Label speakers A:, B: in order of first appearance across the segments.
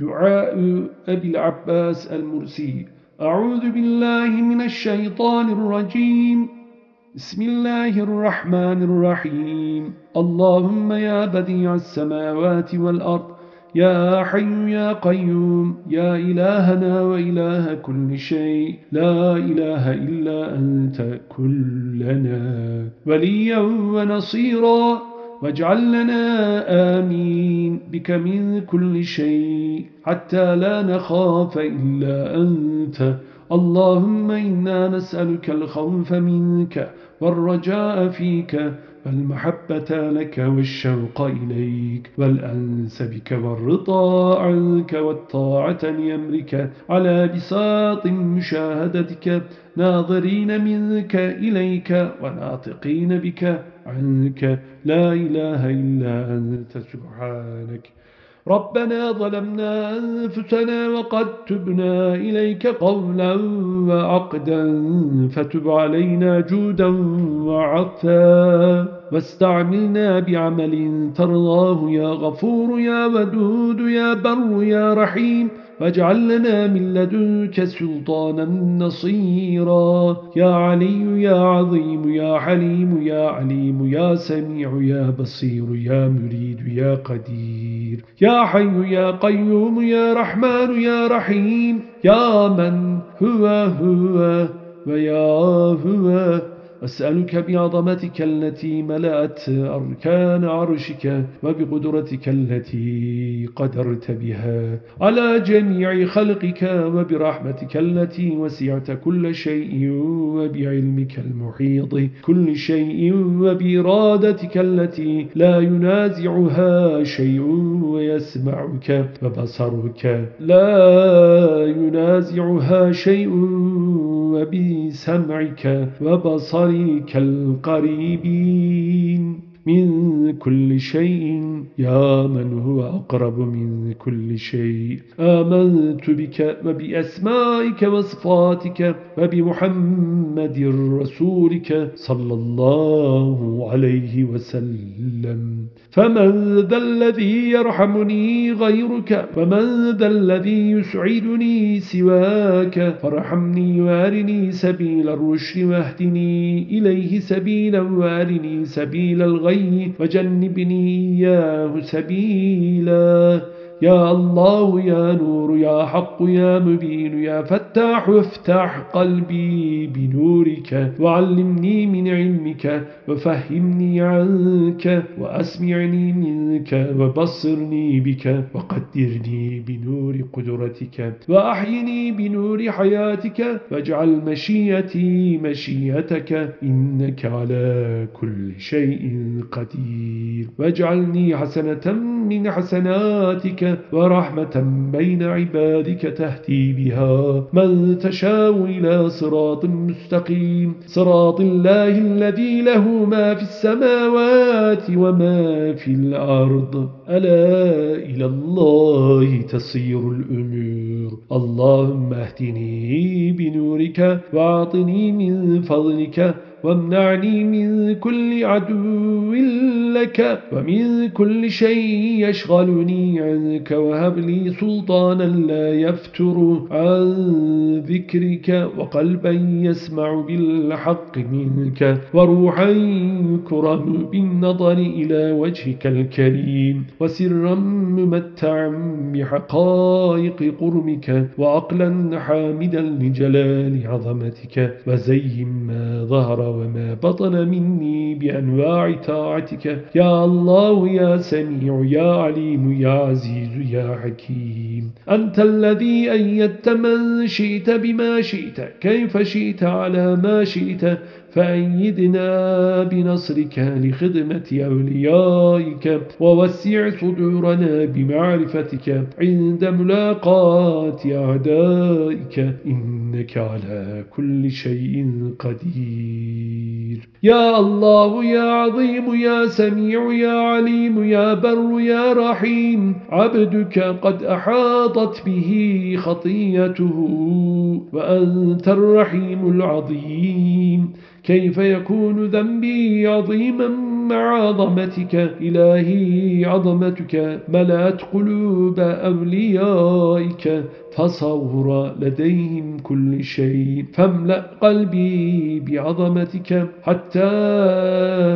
A: دعاء أبي العباس المرسي. أعوذ بالله من الشيطان الرجيم. بسم الله الرحمن الرحيم. اللهم يا بديع السماوات والأرض يا حي يا قيوم يا إلهنا وإله كل شيء. لا إله إلا أنت كلنا. وليا ونصيرا. واجعل لنا آمين بك من كل شيء حتى لا نخاف إلا أنت. اللهم إنا نسألك الخوف منك والرجاء فيك والمحبة لك والشوق إليك والأنس بك والرضا عنك والطاعة لأمرك على بساط مشاهدتك ناظرين منك إليك وناطقين بك عنك لا إله إلا أنت سبحانك ربنا ظلمنا أنفسنا وقد تبنا إليك قولا وعقدا فتب علينا جودا وعفا واستعملنا بعمل ترضاه يا غفور يا ودود يا بر يا رحيم واجعل لنا من لدنك سلطانا نصيرا. يا علي يا عظيم يا حليم يا عليم يا سميع يا بصير يا مريد يا قدير. يا حي يا قيوم يا رحمن يا رحيم. يا من هو هو ويا هو. أسألك بعظمتك التي ملأت أركان عرشك وبقدرتك التي قدرت بها. على جميع خلقك وبرحمتك التي وسعت كل شيء وبعلمك المحيط كل شيء وبإرادتك التي لا ينازعها شيء ويسمعك وبصرك لا ينازعها شيء وبسمعك وبصرك القريبين. من كل شيء. يا من هو أقرب من كل شيء. آمنت بك وبأسمائك وصفاتك وبمحمد رسولك صلى الله عليه وسلم. فمن ذا الذي يرحمني غيرك ومن ذا الذي يسعدني سواك فارحمني وارني سبيل الرشد واهدني إليه سبيلا وارني سبيل الغي وجنبني إياه سبيلا. يا الله يا نور يا حق يا مبين يا فتاح افتح قلبي بنورك وعلمني من علمك وفهمني عنك وأسمعني منك وبصرني بك وقدرني بنور قدرتك وأحيني بنور حياتك واجعل مشيتي مشيتك إنك على كل شيء قدير واجعلني حسنة من حسناتك ورحمة بين عبادك تهدي بها من تشاء إلى صراط مستقيم. صراط الله الذي له ما في السماوات وما في الأرض. ألا إلى الله تصير الأمور. اللهم اهدني بنورك وأعطني من فضلك وامنعني من كل عدو لك ومن كل شيء يشغلني عنك. وهب لي سلطانا لا يفتر عن ذكرك وقلبا يسمع بالحق منك. وروحا يكرم بالنظر إلى وجهك الكريم. وسرا ممتعا بحقائق قرمك وعقلا حامدا لجلال عظمتك. وزين ما ظهر وما بطن مني بأنواع طاعتك يا الله يا سميع يا عليم يا عزيز يا حكيم أنت الذي أيدت من شئت بما شئت كيف شئت على ما شئت؟ فأيدنا بنصرك لخدمة أوليائك ووسع صدورنا بمعرفتك عند ملاقاة أعدائك. إنك على كل شيء قدير. يا الله يا عظيم يا سميع يا عليم يا بر يا رحيم عبدك قد أحاطت به خطيته وأنت الرحيم العظيم. كيف يكون ذنبي عظيما مع عظمتك؟ إلهي عظمتك ملأت قلوب أوليائك. فصور لديهم كل شيء فاملأ قلبي بعظمتك حتى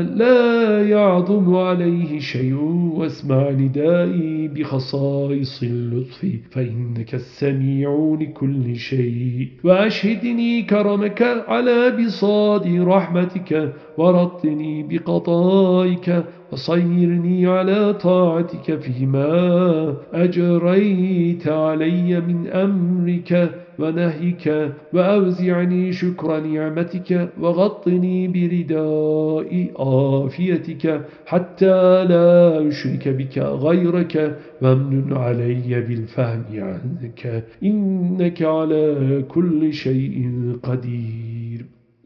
A: لا يعظم عليه شيء واسمع ندائي بخصائص اللطف فإنك السميع لكل شيء. وأشهدني كرمك على بصاد رحمتك ورطني بقضائك وصيرني على طاعتك فيما أجريت علي من أمرك ونهيك وأوزعني شكر نعمتك وغطني برداء آفيتك حتى لا أشرك بك غيرك وامن علي بالفهم عنك. إنك على كل شيء قدير.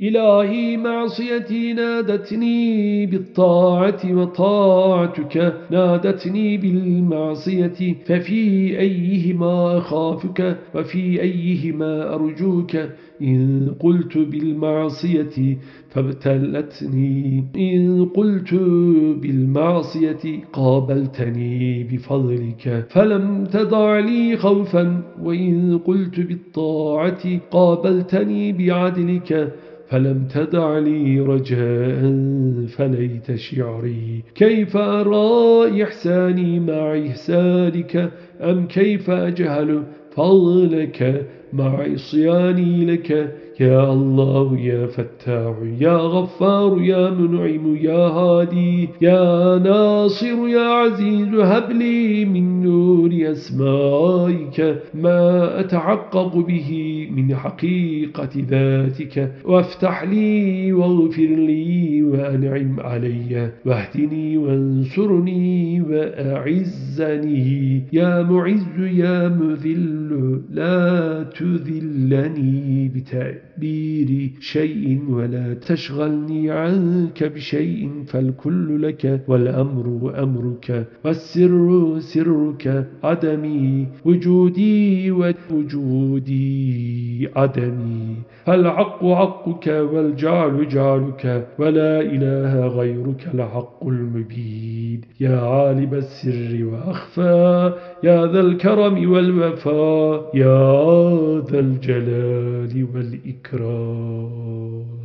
A: إلهي معصيتي نادتني بالطاعة وطاعتك نادتني بالمعصية ففي أيهما أخافك وفي أيهما أرجوك. إن قلت بالمعصية فابتلتني إن قلت بالمعصية قابلتني بفضلك. فلم تضع لي خوفا وإن قلت بالطاعة قابلتني بعدلك. فلم تدع لي رجاء فليت شعري. كيف أرى إحساني مع إحسانك؟ أم كيف أجهل فضلك مع عصياني لك. يا الله يا فتاح يا غفار يا منعم يا هادي يا ناصر يا عزيز هب لي من نور أسمائك ما أتعقب به من حقيقة ذاتك. وافتح لي واغفر لي وأنعم علي. واهدني وانصرني وأعزني. يا معز يا مذل لا تذلني بتأب تدبير شيء ولا تشغلني عنك بشيء فالكل لك والأمر أمرك والسر سرك. عدمي وجودي ووجودي عدمي. فالعق عقك والجعل جعلك ولا إله غيرك الحق المبين. يا عالم السر وأخفى يا ذا الكرم والوفاء يا ذا الجلال والإكرام.